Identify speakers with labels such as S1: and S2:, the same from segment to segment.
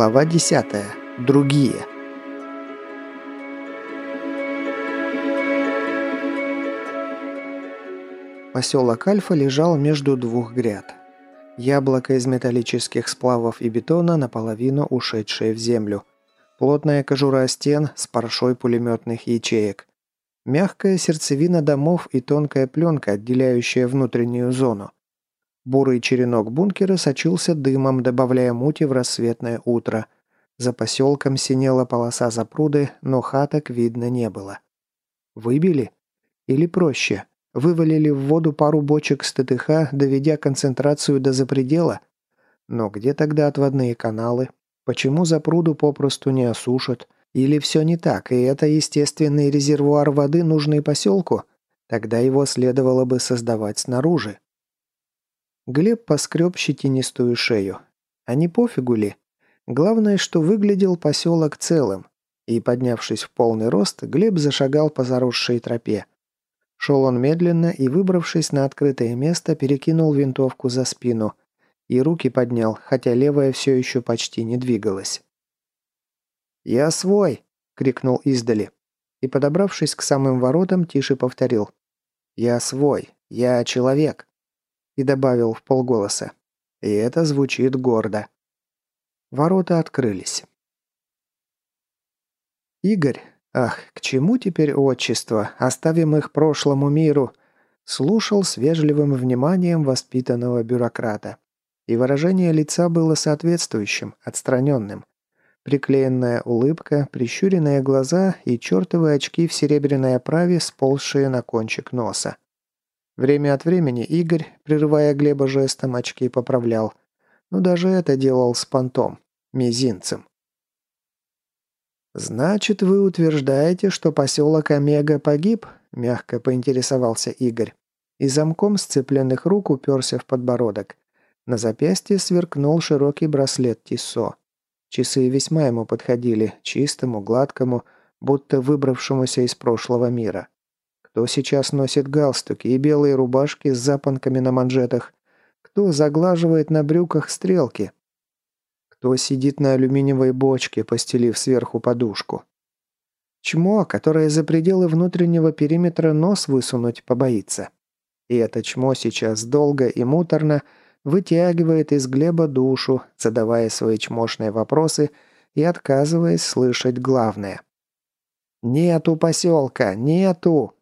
S1: Глава 10. Другие. Поселок Альфа лежал между двух гряд. Яблоко из металлических сплавов и бетона, наполовину ушедшее в землю. Плотная кожура стен с паршой пулеметных ячеек. Мягкая сердцевина домов и тонкая пленка, отделяющая внутреннюю зону. Бурый черенок бункера сочился дымом, добавляя мути в рассветное утро. За поселком синела полоса запруды, но хаток видно не было. Выбили? Или проще? Вывалили в воду пару бочек с ТТХ, доведя концентрацию до запредела? Но где тогда отводные каналы? Почему запруду попросту не осушат? Или все не так, и это естественный резервуар воды, нужный поселку? Тогда его следовало бы создавать снаружи. Глеб поскреб щетинистую шею. А не пофигу ли? Главное, что выглядел поселок целым. И, поднявшись в полный рост, Глеб зашагал по заросшей тропе. Шел он медленно и, выбравшись на открытое место, перекинул винтовку за спину. И руки поднял, хотя левая все еще почти не двигалась. «Я свой!» — крикнул издали. И, подобравшись к самым воротам, тише повторил. «Я свой! Я человек!» И добавил в полголоса. И это звучит гордо. Ворота открылись. Игорь, ах, к чему теперь отчество, оставим их прошлому миру, слушал с вежливым вниманием воспитанного бюрократа. И выражение лица было соответствующим, отстраненным. Приклеенная улыбка, прищуренные глаза и чертовы очки в серебряной оправе, сползшие на кончик носа. Время от времени Игорь, прерывая Глеба жестом, очки поправлял. Но даже это делал с понтом, мизинцем. «Значит, вы утверждаете, что поселок Омега погиб?» – мягко поинтересовался Игорь. И замком сцепленных рук уперся в подбородок. На запястье сверкнул широкий браслет Тиссо. Часы весьма ему подходили, чистому, гладкому, будто выбравшемуся из прошлого мира. Кто сейчас носит галстуки и белые рубашки с запонками на манжетах? Кто заглаживает на брюках стрелки? Кто сидит на алюминиевой бочке, постелив сверху подушку? Чмо, которое за пределы внутреннего периметра нос высунуть побоится. И это чмо сейчас долго и муторно вытягивает из Глеба душу, задавая свои чмошные вопросы и отказываясь слышать главное. «Нету поселка! Нету!»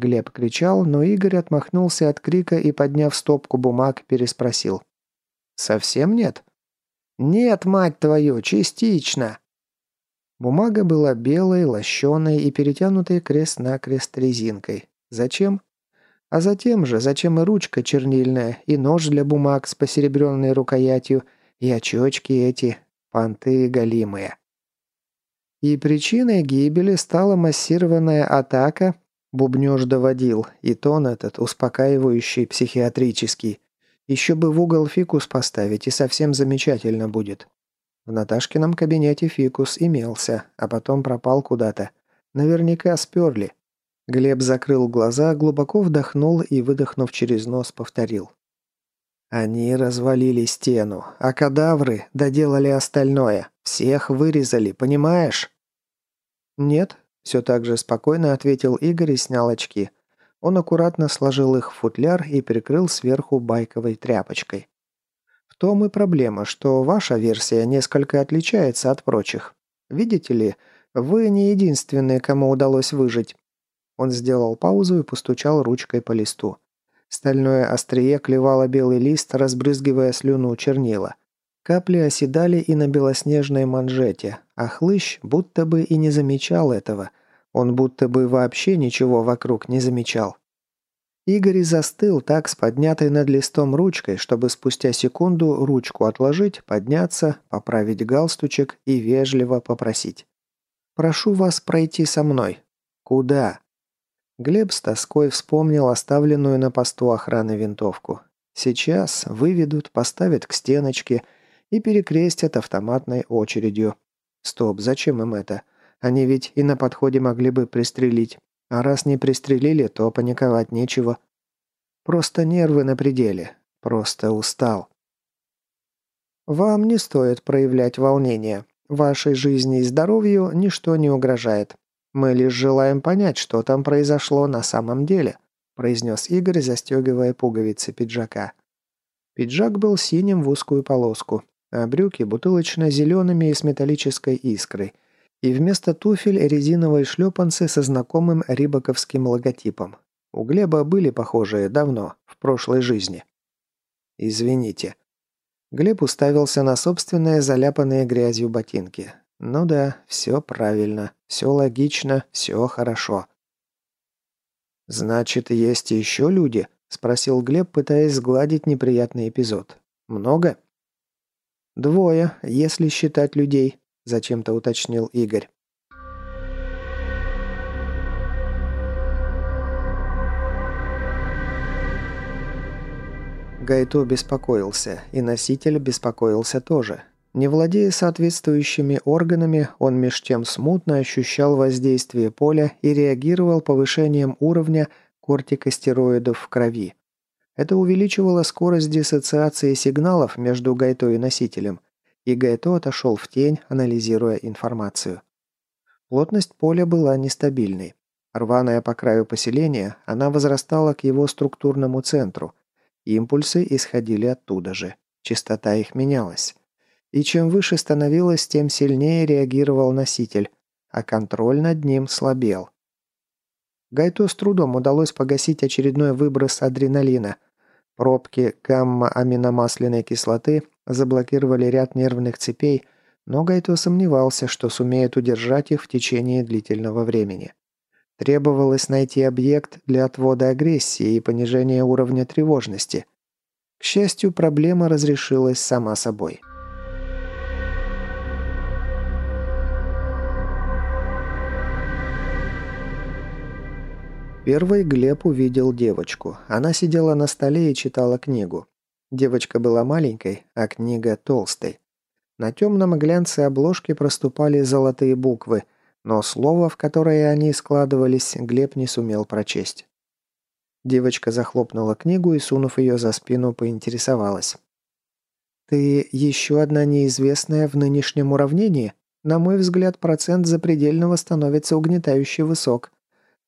S1: Глеб кричал, но Игорь отмахнулся от крика и, подняв стопку бумаг, переспросил. «Совсем нет?» «Нет, мать твою, частично!» Бумага была белой, лощеной и перетянутой крест-накрест резинкой. Зачем? А затем же, зачем и ручка чернильная, и нож для бумаг с посеребренной рукоятью, и очечки эти, понты голимые. И причиной гибели стала массированная атака Бубнёж доводил, и тон этот успокаивающий, психиатрический. Еще бы в угол фикус поставить, и совсем замечательно будет. В Наташкином кабинете фикус имелся, а потом пропал куда-то. Наверняка сперли. Глеб закрыл глаза, глубоко вдохнул и, выдохнув через нос, повторил. Они развалили стену, а кадавры доделали остальное. Всех вырезали, понимаешь? Нет, все так же спокойно ответил Игорь и снял очки. Он аккуратно сложил их в футляр и прикрыл сверху байковой тряпочкой. В том и проблема, что ваша версия несколько отличается от прочих. Видите ли, вы не единственные, кому удалось выжить. Он сделал паузу и постучал ручкой по листу. Стальное острие клевало белый лист, разбрызгивая слюну чернила. Капли оседали и на белоснежной манжете, а хлыщ будто бы и не замечал этого. Он будто бы вообще ничего вокруг не замечал. Игорь застыл так с поднятой над листом ручкой, чтобы спустя секунду ручку отложить, подняться, поправить галстучек и вежливо попросить. «Прошу вас пройти со мной». «Куда?» Глеб с тоской вспомнил оставленную на посту охраны винтовку. Сейчас выведут, поставят к стеночке – и перекрестят автоматной очередью. Стоп, зачем им это? Они ведь и на подходе могли бы пристрелить. А раз не пристрелили, то паниковать нечего. Просто нервы на пределе. Просто устал. «Вам не стоит проявлять волнение. Вашей жизни и здоровью ничто не угрожает. Мы лишь желаем понять, что там произошло на самом деле», произнес Игорь, застегивая пуговицы пиджака. Пиджак был синим в узкую полоску, а брюки бутылочно-зелеными и с металлической искрой. И вместо туфель резиновые шлепанцы со знакомым рибаковским логотипом. У Глеба были похожие давно, в прошлой жизни. «Извините». Глеб уставился на собственные заляпанные грязью ботинки. «Ну да, все правильно, все логично, все хорошо». «Значит, есть еще люди?» – спросил Глеб, пытаясь сгладить неприятный эпизод. «Много?» «Двое, если считать людей», – зачем-то уточнил Игорь. Гайто беспокоился, и носитель беспокоился тоже. Не владея соответствующими органами, он меж тем смутно ощущал воздействие поля и реагировал повышением уровня кортикостероидов в крови. Это увеличивало скорость диссоциации сигналов между Гайто и носителем, и Гайто отошел в тень, анализируя информацию. Плотность поля была нестабильной. Рваная по краю поселения, она возрастала к его структурному центру. Импульсы исходили оттуда же. Частота их менялась. И чем выше становилось, тем сильнее реагировал носитель, а контроль над ним слабел. Гайту с трудом удалось погасить очередной выброс адреналина. Пробки гамма-аминомасляной кислоты заблокировали ряд нервных цепей, но Гайто сомневался, что сумеет удержать их в течение длительного времени. Требовалось найти объект для отвода агрессии и понижения уровня тревожности. К счастью, проблема разрешилась сама собой. Первый Глеб увидел девочку. Она сидела на столе и читала книгу. Девочка была маленькой, а книга толстой. На темном глянце обложки проступали золотые буквы, но слово, в которое они складывались, Глеб не сумел прочесть. Девочка захлопнула книгу и, сунув ее за спину, поинтересовалась. «Ты еще одна неизвестная в нынешнем уравнении? На мой взгляд, процент запредельного становится угнетающе высок.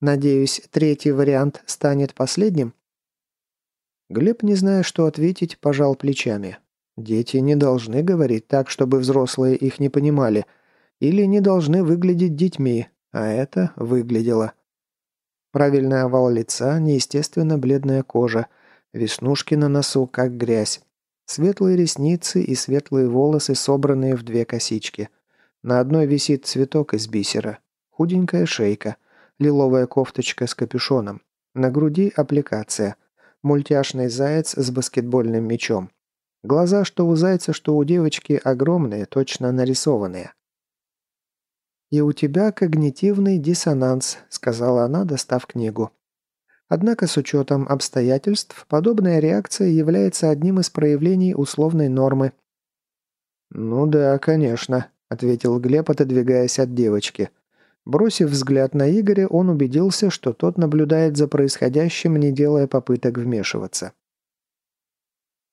S1: Надеюсь, третий вариант станет последним?» Глеб, не зная, что ответить, пожал плечами. Дети не должны говорить так, чтобы взрослые их не понимали, или не должны выглядеть детьми, а это выглядело. Правильный овал лица, неестественно бледная кожа, веснушки на носу, как грязь, светлые ресницы и светлые волосы, собранные в две косички. На одной висит цветок из бисера, худенькая шейка – лиловая кофточка с капюшоном. На груди аппликация. Мультяшный заяц с баскетбольным мячом. Глаза, что у зайца, что у девочки, огромные, точно нарисованные. «И у тебя когнитивный диссонанс», — сказала она, достав книгу. Однако с учетом обстоятельств, подобная реакция является одним из проявлений условной нормы. «Ну да, конечно», — ответил Глеб, отодвигаясь от девочки. Бросив взгляд на Игоря, он убедился, что тот наблюдает за происходящим, не делая попыток вмешиваться.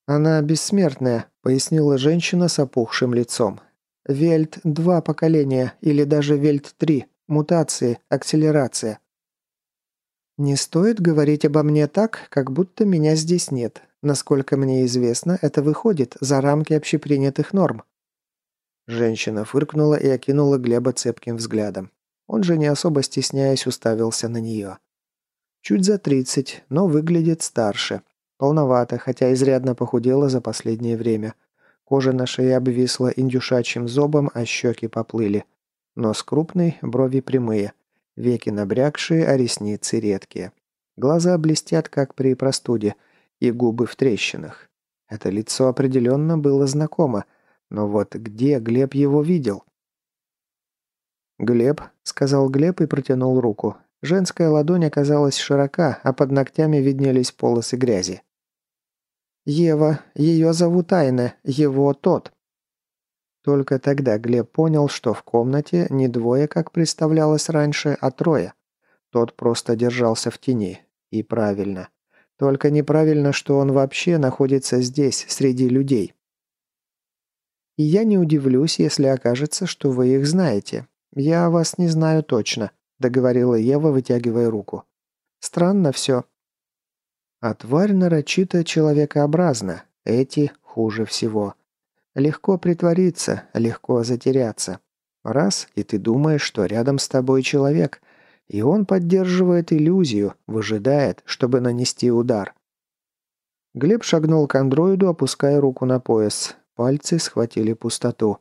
S1: «Она бессмертная», — пояснила женщина с опухшим лицом. «Вельт – два поколения, или даже Вельт-3. Мутации, акселерация». «Не стоит говорить обо мне так, как будто меня здесь нет. Насколько мне известно, это выходит за рамки общепринятых норм». Женщина фыркнула и окинула Глеба цепким взглядом. Он же, не особо стесняясь, уставился на нее. Чуть за тридцать, но выглядит старше. Полновато, хотя изрядно похудела за последнее время. Кожа на шее обвисла индюшачьим зобом, а щеки поплыли. Нос крупный, брови прямые. Веки набрякшие, а ресницы редкие. Глаза блестят, как при простуде, и губы в трещинах. Это лицо определенно было знакомо, но вот где Глеб его видел? «Глеб», — сказал Глеб и протянул руку. Женская ладонь оказалась широка, а под ногтями виднелись полосы грязи. «Ева, ее зовут Айна, его тот». Только тогда Глеб понял, что в комнате не двое, как представлялось раньше, а трое. Тот просто держался в тени. И правильно. Только неправильно, что он вообще находится здесь, среди людей. И я не удивлюсь, если окажется, что вы их знаете. Я вас не знаю точно», – договорила Ева, вытягивая руку. «Странно все». А тварь нарочито человекообразна. Эти хуже всего. Легко притвориться, легко затеряться. Раз, и ты думаешь, что рядом с тобой человек, и он поддерживает иллюзию, выжидает, чтобы нанести удар. Глеб шагнул к андроиду, опуская руку на пояс. Пальцы схватили пустоту.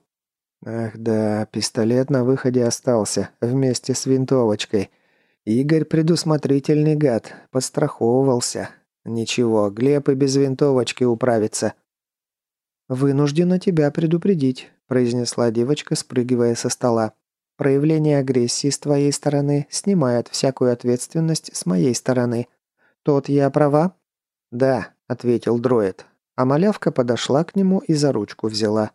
S1: Ах да, пистолет на выходе остался, вместе с винтовочкой. Игорь предусмотрительный гад, подстраховывался. Ничего, Глеб и без винтовочки управится. «Вынуждена тебя предупредить», – произнесла девочка, спрыгивая со стола. «Проявление агрессии с твоей стороны снимает всякую ответственность с моей стороны. Тот я права?» «Да», – ответил дроид. А малявка подошла к нему и за ручку взяла.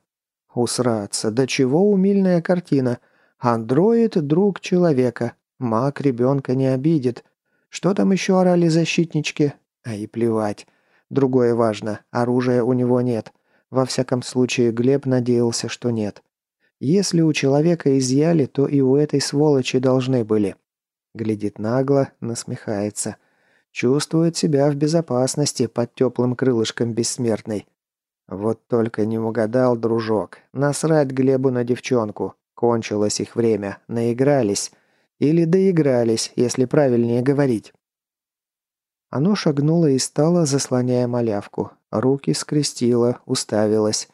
S1: «Усраться, до чего умильная картина. Андроид – друг человека. Маг ребенка не обидит. Что там еще орали защитнички? А и плевать. Другое важно, оружия у него нет». Во всяком случае, Глеб надеялся, что нет. Если у человека изъяли, то и у этой сволочи должны были. Глядит нагло, насмехается. Чувствует себя в безопасности под теплым крылышком бессмертной. Вот только не угадал, дружок. Насрать Глебу на девчонку. Кончилось их время. Наигрались. Или доигрались, если правильнее говорить. Оно шагнуло и стало, заслоняя малявку. Руки скрестила, уставилась.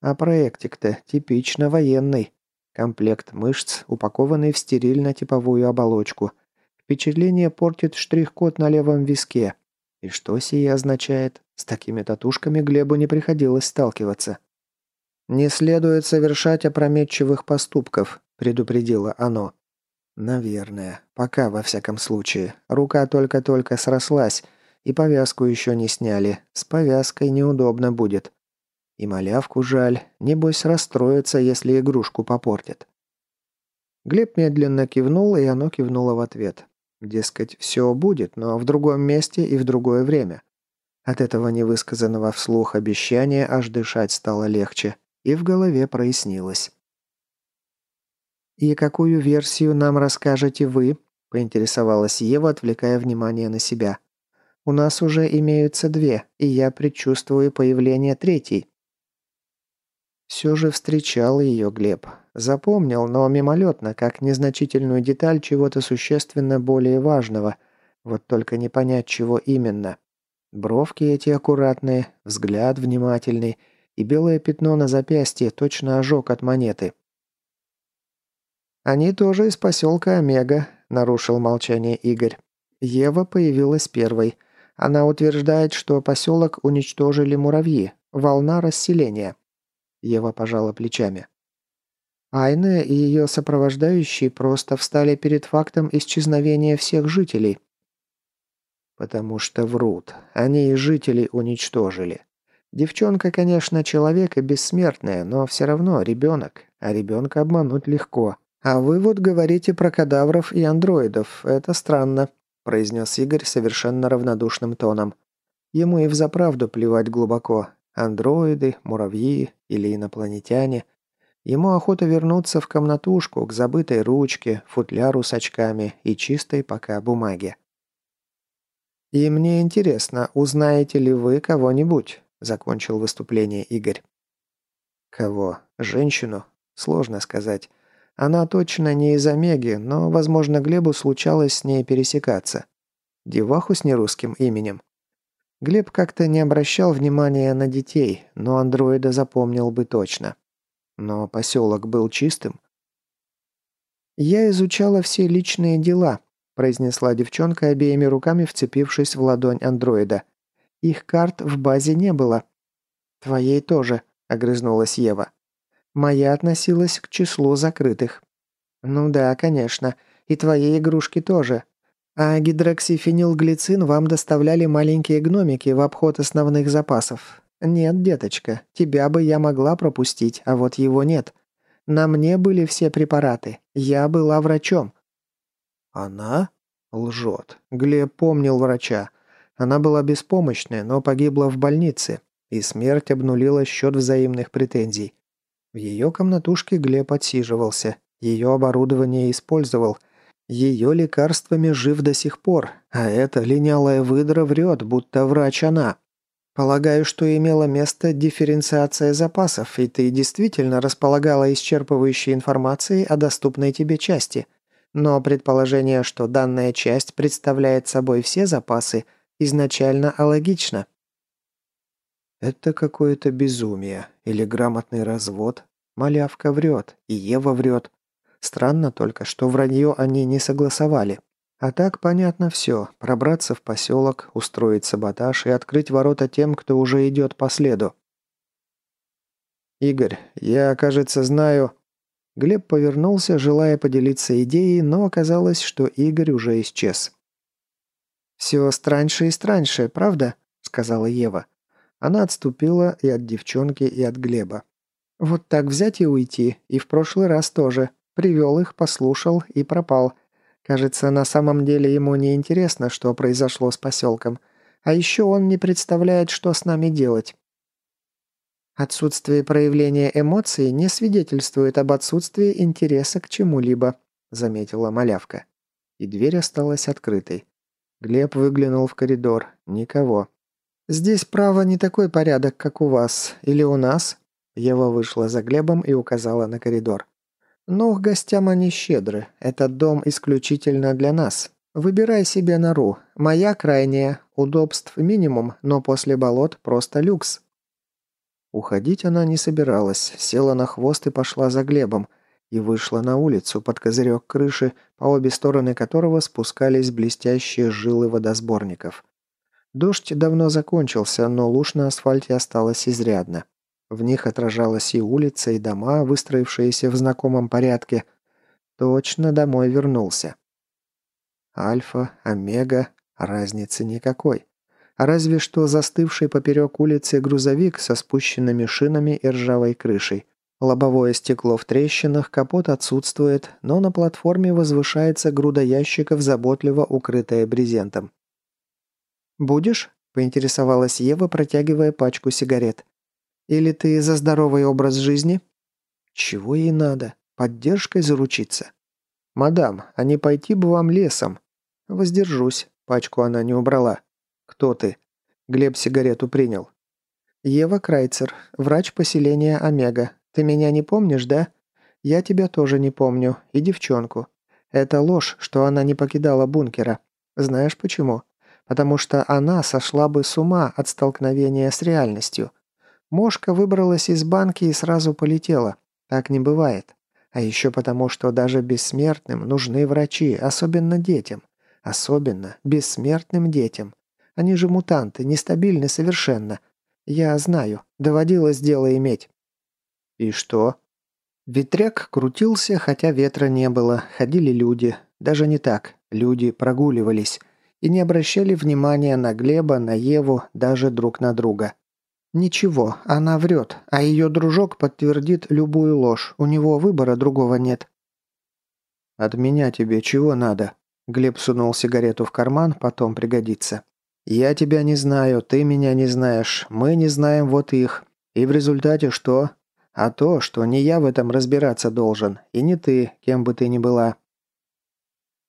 S1: А проектик-то типично военный. Комплект мышц, упакованный в стерильно-типовую оболочку. Впечатление портит штрих-код на левом виске. И что сие означает? С такими татушками Глебу не приходилось сталкиваться. «Не следует совершать опрометчивых поступков», – предупредило оно. «Наверное. Пока, во всяком случае. Рука только-только срослась, и повязку еще не сняли. С повязкой неудобно будет. И малявку жаль. Небось, расстроится, если игрушку попортит». Глеб медленно кивнул, и оно кивнуло в ответ. Дескать, все будет, но в другом месте и в другое время. От этого невысказанного вслух обещания аж дышать стало легче, и в голове прояснилось. «И какую версию нам расскажете вы?» – поинтересовалась Ева, отвлекая внимание на себя. «У нас уже имеются две, и я предчувствую появление третьей». Все же встречал ее Глеб. Запомнил, но мимолетно, как незначительную деталь чего-то существенно более важного. Вот только не понять, чего именно. Бровки эти аккуратные, взгляд внимательный и белое пятно на запястье, точно ожог от монеты. «Они тоже из поселка Омега», – нарушил молчание Игорь. Ева появилась первой. Она утверждает, что поселок уничтожили муравьи. Волна расселения. Ева пожала плечами. Айна и ее сопровождающие просто встали перед фактом исчезновения всех жителей. Потому что врут. Они и жителей уничтожили. Девчонка, конечно, человек и бессмертная, но все равно ребенок, а ребенка обмануть легко. «А вы вот говорите про кадавров и андроидов. Это странно», – произнес Игорь совершенно равнодушным тоном. Ему и взаправду плевать глубоко. Андроиды, муравьи или инопланетяне. Ему охота вернуться в комнатушку к забытой ручке, футляру с очками и чистой пока бумаге. «И мне интересно, узнаете ли вы кого-нибудь?» – закончил выступление Игорь. «Кого? Женщину? Сложно сказать. Она точно не из Омеги, но, возможно, Глебу случалось с ней пересекаться. Деваху с нерусским именем. Глеб как-то не обращал внимания на детей, но андроида запомнил бы точно. Но поселок был чистым. «Я изучала все личные дела», – произнесла девчонка, обеими руками вцепившись в ладонь андроида. «Их карт в базе не было». «Твоей тоже», – огрызнулась Ева. Моя относилась к числу закрытых. Ну да, конечно. И твои игрушки тоже. А гидроксифенилглицин вам доставляли маленькие гномики в обход основных запасов. Нет, деточка, тебя бы я могла пропустить, а вот его нет. На мне были все препараты. Я была врачом. Она? Лжет. Глеб помнил врача. Она была беспомощная, но погибла в больнице, и смерть обнулила счет взаимных претензий. В ее комнатушке Глеб отсиживался, ее оборудование использовал, ее лекарствами жив до сих пор, а эта линялая выдра врет, будто врач она. Полагаю, что имела место дифференциация запасов, и ты действительно располагала исчерпывающей информацией о доступной тебе части. Но предположение, что данная часть представляет собой все запасы, изначально алогично. Это какое-то безумие или грамотный развод. Малявка врет, и Ева врет. Странно только, что вранье они не согласовали. А так понятно все. Пробраться в поселок, устроить саботаж и открыть ворота тем, кто уже идет по следу. «Игорь, я, кажется, знаю...» Глеб повернулся, желая поделиться идеей, но оказалось, что Игорь уже исчез. «Все страньше и страньше, правда?» – сказала Ева. Она отступила и от девчонки, и от Глеба. «Вот так взять и уйти, и в прошлый раз тоже. Привел их, послушал и пропал». Кажется, на самом деле ему не интересно, что произошло с поселком. А еще он не представляет, что с нами делать. Отсутствие проявления эмоций не свидетельствует об отсутствии интереса к чему-либо, заметила малявка. И дверь осталась открытой. Глеб выглянул в коридор. Никого. «Здесь, право, не такой порядок, как у вас. Или у нас?» Ева вышла за Глебом и указала на коридор. «Ну, к гостям они щедры. Этот дом исключительно для нас. Выбирай себе нору. Моя крайняя. Удобств минимум, но после болот просто люкс». Уходить она не собиралась, села на хвост и пошла за Глебом, и вышла на улицу под козырек крыши, по обе стороны которого спускались блестящие жилы водосборников. Дождь давно закончился, но луж на асфальте осталось изрядно. В них отражалась и улица, и дома, выстроившиеся в знакомом порядке. Точно домой вернулся. Альфа, Омега, разницы никакой. Разве что застывший поперек улицы грузовик со спущенными шинами и ржавой крышей. Лобовое стекло в трещинах, капот отсутствует, но на платформе возвышается груда ящиков, заботливо укрытая брезентом. «Будешь?» – поинтересовалась Ева, протягивая пачку сигарет. Или ты за здоровый образ жизни?» «Чего ей надо? Поддержкой заручиться?» «Мадам, а не пойти бы вам лесом?» «Воздержусь». Пачку она не убрала. «Кто ты?» Глеб сигарету принял. «Ева Крайцер, врач поселения Омега. Ты меня не помнишь, да? Я тебя тоже не помню. И девчонку. Это ложь, что она не покидала бункера. Знаешь почему? Потому что она сошла бы с ума от столкновения с реальностью. Мошка выбралась из банки и сразу полетела. Так не бывает. А еще потому, что даже бессмертным нужны врачи, особенно детям. Особенно бессмертным детям. Они же мутанты, нестабильны совершенно. Я знаю, доводилось дело иметь. И что? Ветряк крутился, хотя ветра не было. Ходили люди. Даже не так. Люди прогуливались. И не обращали внимания на Глеба, на Еву, даже друг на друга. «Ничего, она врет, а ее дружок подтвердит любую ложь, у него выбора другого нет». «От меня тебе чего надо?» Глеб сунул сигарету в карман, потом пригодится. «Я тебя не знаю, ты меня не знаешь, мы не знаем вот их. И в результате что? А то, что не я в этом разбираться должен, и не ты, кем бы ты ни была».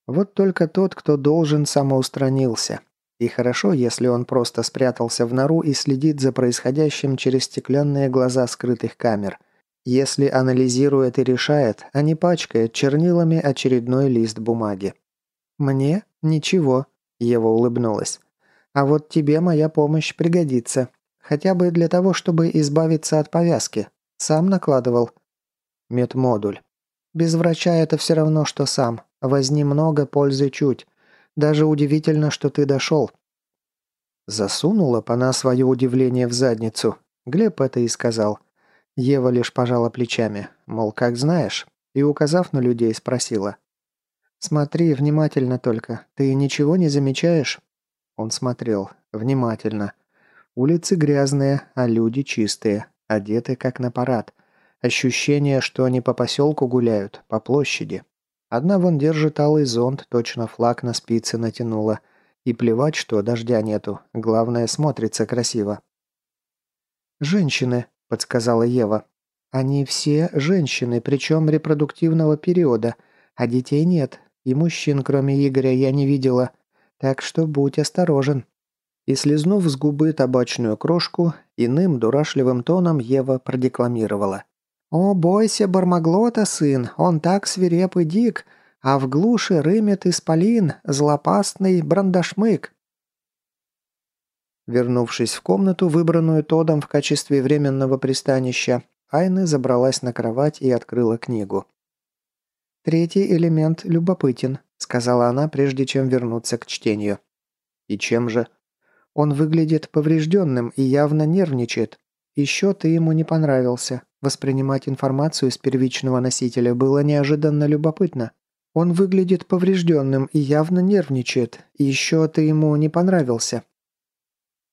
S1: Вот только тот, кто должен, самоустранился. И хорошо, если он просто спрятался в нору и следит за происходящим через стеклянные глаза скрытых камер. Если анализирует и решает, а не пачкает чернилами очередной лист бумаги. «Мне? Ничего», – Ева улыбнулась. «А вот тебе моя помощь пригодится. Хотя бы для того, чтобы избавиться от повязки. Сам накладывал». «Медмодуль». «Без врача это все равно, что сам. Возни много, пользы чуть. Даже удивительно, что ты дошел». Засунула она свое удивление в задницу. Глеб это и сказал. Ева лишь пожала плечами, мол, как знаешь, и, указав на людей, спросила. «Смотри внимательно только. Ты ничего не замечаешь?» Он смотрел. Внимательно. Улицы грязные, а люди чистые, одеты как на парад. Ощущение, что они по поселку гуляют, по площади. Одна вон держит алый зонт, точно флаг на спице натянула. И плевать, что дождя нету. Главное, смотрится красиво. «Женщины», — подсказала Ева. Они все женщины, причем репродуктивного периода, а детей нет, и мужчин, кроме Игоря, я не видела. Так что будь осторожен». И слезнув с губы табачную крошку, иным дурашливым тоном Ева продекламировала. «О, бойся Бармаглота, сын, он так свиреп и дик, а в глуши рымет исполин, злопастный брандашмык». Вернувшись в комнату, выбранную Тодом в качестве временного пристанища, Айны забралась на кровать и открыла книгу. «Третий элемент любопытен», — сказала она, прежде чем вернуться к чтению. «И чем же?» «Он выглядит поврежденным и явно нервничает. Еще ты ему не понравился. Воспринимать информацию с первичного носителя было неожиданно любопытно. Он выглядит поврежденным и явно нервничает. Еще ты ему не понравился.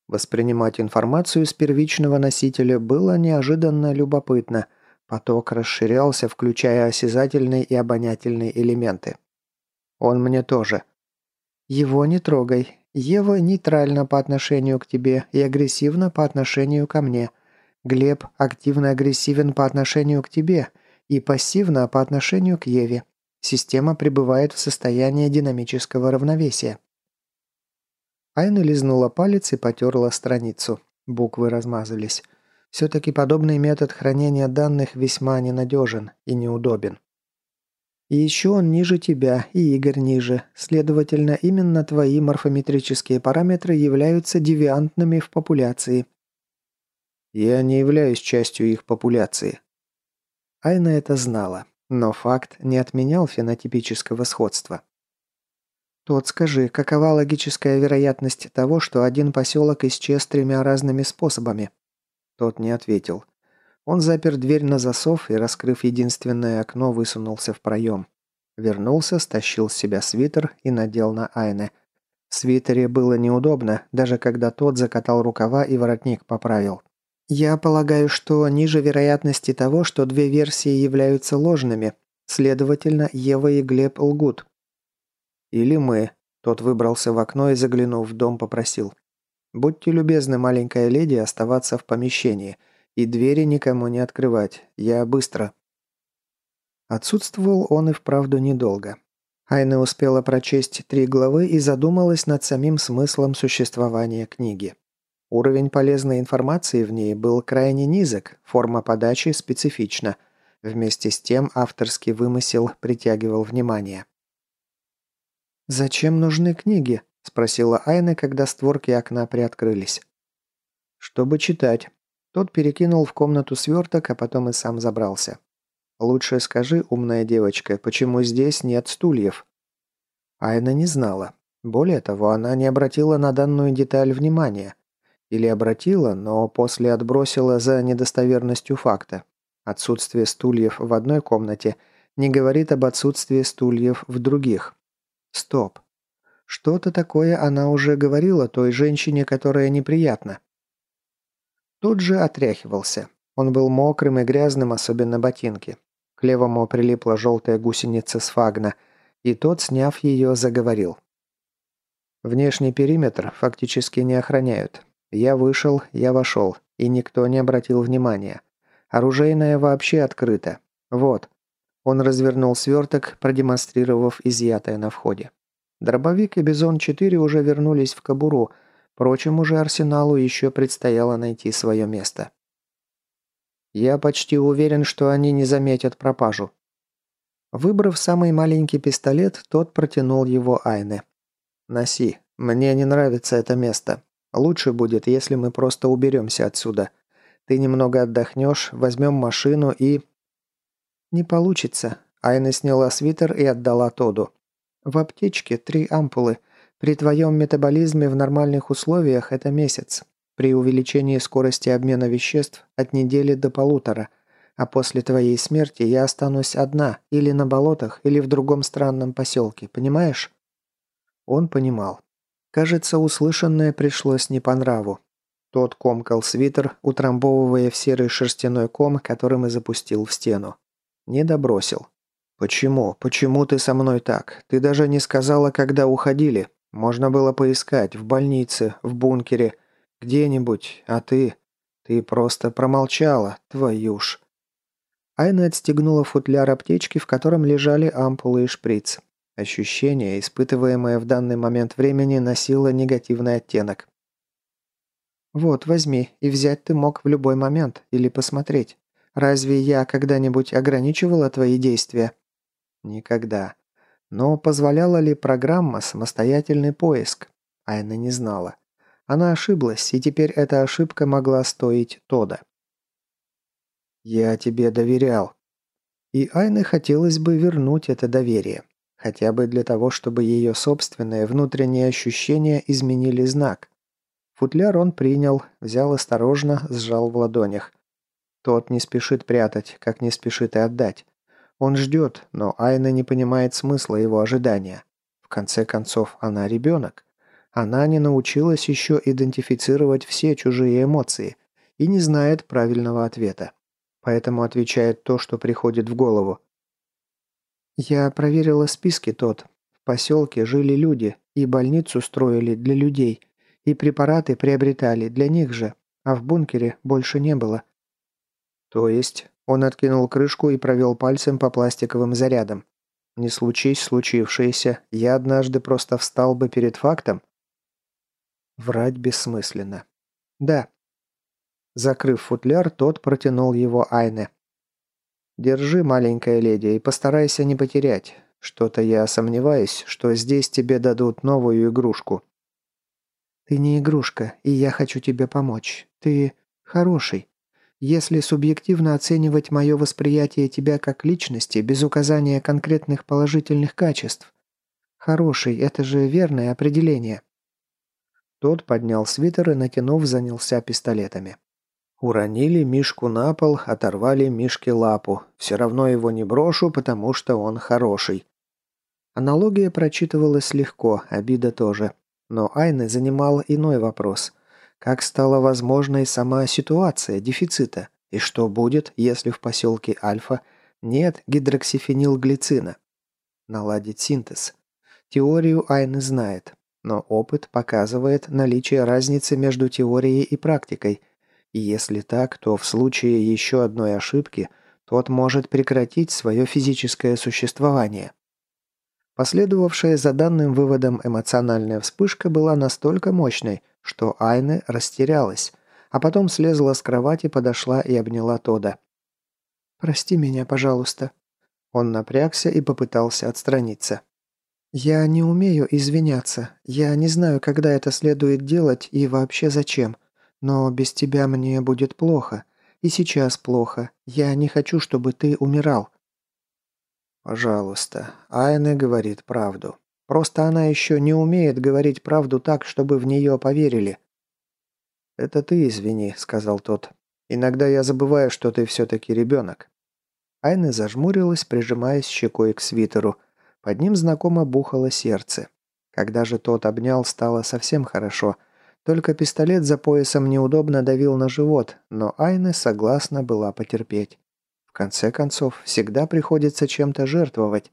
S1: Воспринимать информацию с первичного носителя было неожиданно любопытно. Поток расширялся, включая осязательные и обонятельные элементы. Он мне тоже. Его не трогай. Ева нейтральна по отношению к тебе и агрессивна по отношению ко мне. Глеб активно агрессивен по отношению к тебе и пассивно по отношению к Еве. Система пребывает в состоянии динамического равновесия. Айна лизнула палец и потерла страницу. Буквы размазались. Все-таки подобный метод хранения данных весьма ненадежен и неудобен. И еще он ниже тебя, и Игорь ниже. Следовательно, именно твои морфометрические параметры являются девиантными в популяции. Я не являюсь частью их популяции. Айна это знала, но факт не отменял фенотипического сходства. Тот скажи, какова логическая вероятность того, что один поселок исчез тремя разными способами? Тот не ответил. Он запер дверь на засов и, раскрыв единственное окно, высунулся в проем. Вернулся, стащил с себя свитер и надел на Айне. В свитере было неудобно, даже когда тот закатал рукава и воротник поправил. «Я полагаю, что ниже вероятности того, что две версии являются ложными. Следовательно, Ева и Глеб лгут. «Или мы». Тот выбрался в окно и, заглянув в дом, попросил. «Будьте любезны, маленькая леди, оставаться в помещении. И двери никому не открывать. Я быстро». Отсутствовал он и вправду недолго. Айна успела прочесть три главы и задумалась над самим смыслом существования книги. Уровень полезной информации в ней был крайне низок, форма подачи специфична. Вместе с тем авторский вымысел притягивал внимание. «Зачем нужны книги?» – спросила Айна, когда створки окна приоткрылись. «Чтобы читать». Тот перекинул в комнату сверток, а потом и сам забрался. «Лучше скажи, умная девочка, почему здесь нет стульев?» Айна не знала. Более того, она не обратила на данную деталь внимания. Или обратила, но после отбросила за недостоверностью факта. Отсутствие стульев в одной комнате не говорит об отсутствии стульев в других. Стоп. Что-то такое она уже говорила той женщине, которая неприятна. Тут же отряхивался. Он был мокрым и грязным, особенно ботинки. К левому прилипла желтая гусеница с фагна, и тот, сняв ее, заговорил. Внешний периметр фактически не охраняют. Я вышел, я вошел, и никто не обратил внимания. Оружейная вообще открыта. Вот. Он развернул сверток, продемонстрировав изъятое на входе. Дробовик и Бизон-4 уже вернулись в кобуру, впрочем, уже Арсеналу еще предстояло найти свое место. «Я почти уверен, что они не заметят пропажу». Выбрав самый маленький пистолет, тот протянул его Айне. «Носи. Мне не нравится это место. Лучше будет, если мы просто уберемся отсюда. Ты немного отдохнешь, возьмем машину и...» «Не получится». Айна сняла свитер и отдала Тоду. «В аптечке три ампулы. При твоем метаболизме в нормальных условиях это месяц. При увеличении скорости обмена веществ от недели до полутора. А после твоей смерти я останусь одна, или на болотах, или в другом странном поселке, понимаешь?» Он понимал. Кажется, услышанное пришлось не по нраву. Тот комкал свитер, утрамбовывая в серый шерстяной ком, которым и запустил в стену. Не добросил. «Почему? Почему ты со мной так? Ты даже не сказала, когда уходили. Можно было поискать. В больнице, в бункере, где-нибудь. А ты... Ты просто промолчала, твою ж». Айна отстегнула футляр аптечки, в котором лежали ампулы и шприц. Ощущение, испытываемое в данный момент времени, носило негативный оттенок. «Вот, возьми, и взять ты мог в любой момент, или посмотреть. Разве я когда-нибудь ограничивала твои действия?» «Никогда. Но позволяла ли программа самостоятельный поиск? Айна не знала. Она ошиблась, и теперь эта ошибка могла стоить Тода. «Я тебе доверял». И Айне хотелось бы вернуть это доверие. Хотя бы для того, чтобы ее собственные внутренние ощущения изменили знак. Футляр он принял, взял осторожно, сжал в ладонях. Тот не спешит прятать, как не спешит и отдать. Он ждет, но Айна не понимает смысла его ожидания. В конце концов, она ребенок. Она не научилась еще идентифицировать все чужие эмоции и не знает правильного ответа. Поэтому отвечает то, что приходит в голову. «Я проверила списки тот. В поселке жили люди, и больницу строили для людей, и препараты приобретали для них же, а в бункере больше не было». «То есть он откинул крышку и провел пальцем по пластиковым зарядам. Не случись случившееся, я однажды просто встал бы перед фактом. Врать бессмысленно. Да. Закрыв футляр, тот протянул его Айне. «Держи, маленькая леди, и постарайся не потерять. Что-то я сомневаюсь, что здесь тебе дадут новую игрушку». «Ты не игрушка, и я хочу тебе помочь. Ты хороший. Если субъективно оценивать мое восприятие тебя как личности, без указания конкретных положительных качеств. Хороший – это же верное определение. Тот поднял свитер и, натянув, занялся пистолетами. Уронили Мишку на пол, оторвали Мишке лапу. Все равно его не брошу, потому что он хороший. Аналогия прочитывалась легко, обида тоже. Но Айны занимал иной вопрос – как стала возможной сама ситуация дефицита? И что будет, если в поселке Альфа нет гидроксифенилглицина? Наладить синтез. Теорию Айны знает, но опыт показывает наличие разницы между теорией и практикой. И если так, то в случае еще одной ошибки тот может прекратить свое физическое существование. Последовавшая за данным выводом эмоциональная вспышка была настолько мощной, что Айне растерялась, а потом слезла с кровати, подошла и обняла Тода. «Прости меня, пожалуйста». Он напрягся и попытался отстраниться. «Я не умею извиняться. Я не знаю, когда это следует делать и вообще зачем. Но без тебя мне будет плохо. И сейчас плохо. Я не хочу, чтобы ты умирал». «Пожалуйста». Айне говорит правду. Просто она еще не умеет говорить правду так, чтобы в нее поверили». «Это ты извини», — сказал тот. «Иногда я забываю, что ты все-таки ребенок». Айна зажмурилась, прижимаясь щекой к свитеру. Под ним знакомо бухало сердце. Когда же тот обнял, стало совсем хорошо. Только пистолет за поясом неудобно давил на живот, но Айна согласна была потерпеть. В конце концов, всегда приходится чем-то жертвовать.